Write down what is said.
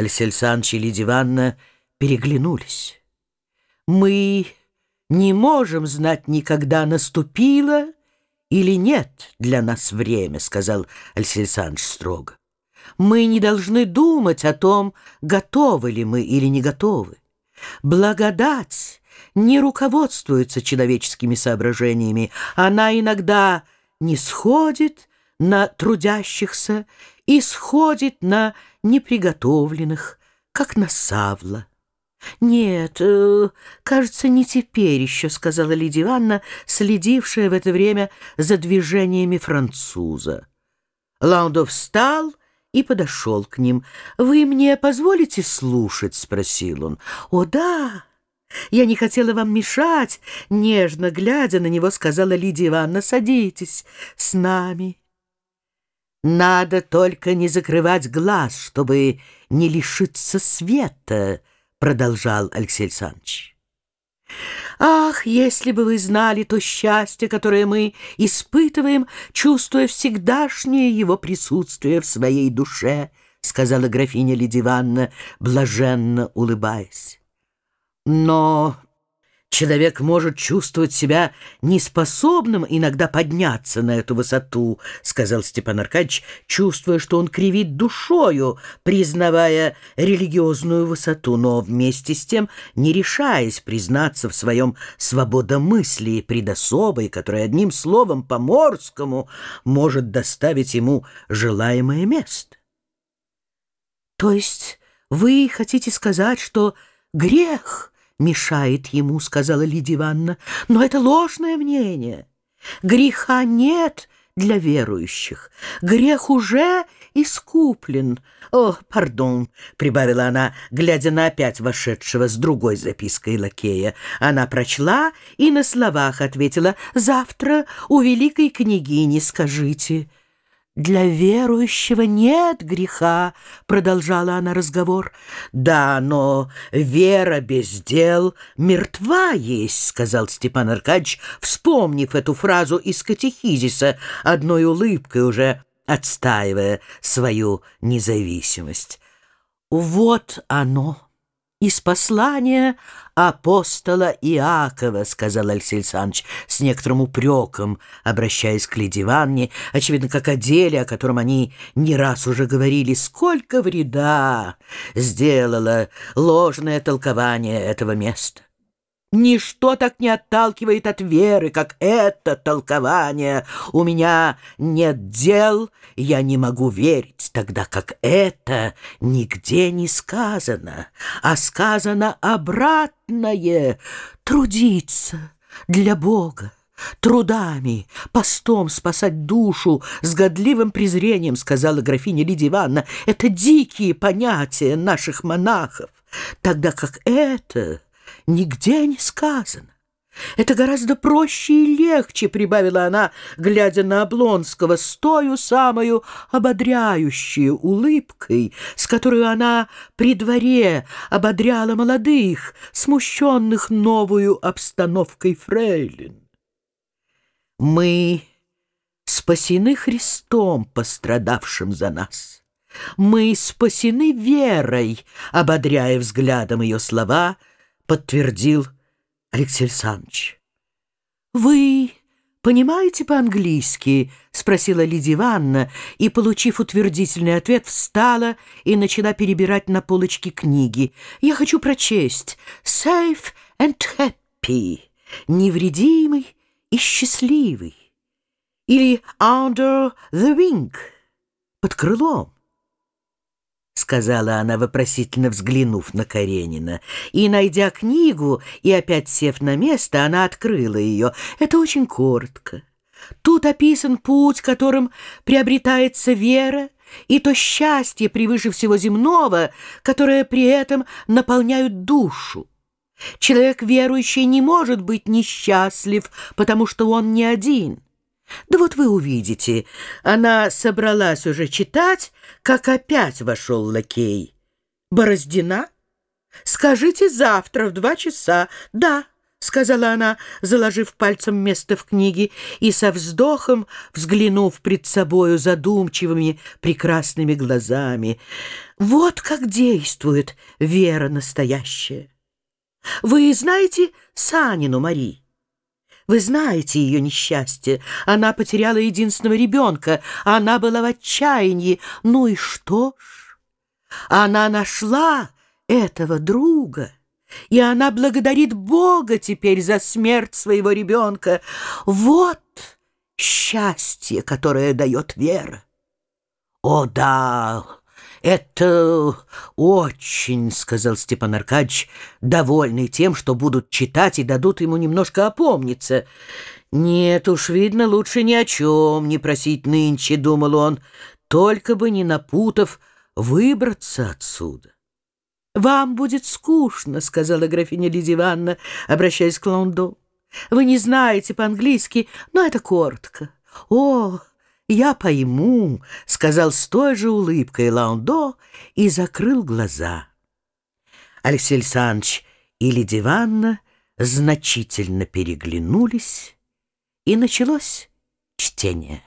Алексей Санч и Лидия Ивановна переглянулись. «Мы не можем знать никогда, наступило или нет для нас время», — сказал Алексей Александрович строго. «Мы не должны думать о том, готовы ли мы или не готовы. Благодать не руководствуется человеческими соображениями. Она иногда не сходит на трудящихся и сходит на неприготовленных, как на савла. «Нет, э, кажется, не теперь еще», — сказала Лидия Ивановна, следившая в это время за движениями француза. Лаундо встал и подошел к ним. «Вы мне позволите слушать?» — спросил он. «О, да!» «Я не хотела вам мешать», — нежно глядя на него, сказала Лидия Ивановна. «Садитесь с нами». «Надо только не закрывать глаз, чтобы не лишиться света», — продолжал Алексей Александрович. «Ах, если бы вы знали то счастье, которое мы испытываем, чувствуя всегдашнее его присутствие в своей душе», — сказала графиня Лидия Ивановна, блаженно улыбаясь. «Но Человек может чувствовать себя неспособным иногда подняться на эту высоту, сказал Степан Аркадьевич, чувствуя, что он кривит душою, признавая религиозную высоту, но вместе с тем не решаясь признаться в своем свободомыслии пред особой, которая одним словом по-морскому может доставить ему желаемое место. То есть вы хотите сказать, что грех — мешает ему, — сказала Лидия Ивановна. Но это ложное мнение. Греха нет для верующих. Грех уже искуплен. «О, пардон», — прибавила она, глядя на опять вошедшего с другой запиской лакея. Она прочла и на словах ответила «Завтра у великой княгини скажите». «Для верующего нет греха», — продолжала она разговор. «Да, но вера без дел мертва есть», — сказал Степан Аркадьевич, вспомнив эту фразу из катехизиса, одной улыбкой уже отстаивая свою независимость. «Вот оно!» «Из послания апостола Иакова», — сказал Алексей Александрович с некоторым упреком, обращаясь к Лидии Ивановне, очевидно, как о деле, о котором они не раз уже говорили, сколько вреда сделало ложное толкование этого места. Ничто так не отталкивает от веры, как это толкование. У меня нет дел, я не могу верить, тогда как это нигде не сказано, а сказано обратное — трудиться для Бога трудами, постом спасать душу, с годливым презрением, сказала графиня Лидия Ивановна, это дикие понятия наших монахов, тогда как это нигде не сказано. Это гораздо проще и легче, прибавила она, глядя на Облонского, с тою самую ободряющей улыбкой, с которой она при дворе ободряла молодых, смущенных новую обстановкой фрейлин. Мы спасены Христом, пострадавшим за нас. Мы спасены верой, ободряя взглядом ее слова — подтвердил Алексей Александрович. «Вы понимаете по-английски?» — спросила Лидия Ивановна, и, получив утвердительный ответ, встала и начала перебирать на полочке книги. «Я хочу прочесть «Safe and happy» — «Невредимый и счастливый» или «Under the wing» — «Под крылом» сказала она, вопросительно взглянув на Каренина. И, найдя книгу и опять сев на место, она открыла ее. Это очень коротко. Тут описан путь, которым приобретается вера, и то счастье превыше всего земного, которое при этом наполняют душу. Человек верующий не может быть несчастлив, потому что он не один — да вот вы увидите, она собралась уже читать, как опять вошел лакей. Бороздина? Скажите завтра в два часа. Да, сказала она, заложив пальцем место в книге и со вздохом взглянув пред собою задумчивыми прекрасными глазами. Вот как действует вера настоящая. Вы знаете Санину Мари? Вы знаете ее несчастье. Она потеряла единственного ребенка. Она была в отчаянии. Ну и что ж? Она нашла этого друга. И она благодарит Бога теперь за смерть своего ребенка. Вот счастье, которое дает вера. О, да, это очень, — сказал Степан Аркадьевич, довольный тем, что будут читать и дадут ему немножко опомниться. Нет уж, видно, лучше ни о чем не просить нынче, — думал он, — только бы не напутав выбраться отсюда. «Вам будет скучно», — сказала графиня Лидия Ивановна, обращаясь к Лондо. «Вы не знаете по-английски, но это коротко. О, я пойму», — сказал с той же улыбкой Лондо и закрыл глаза. Алексей Александрович и Лидия Ивановна значительно переглянулись, и началось чтение.